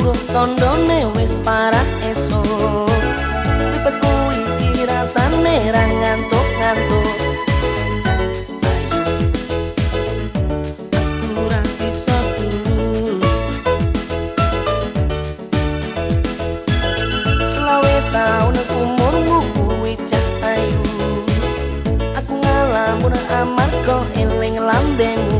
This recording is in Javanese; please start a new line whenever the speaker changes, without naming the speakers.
Seguro tondone wis parah eso Ripet kuwi kirasane ra ngantuk-ngantuk. Amargo en eling lambengu